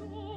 oh.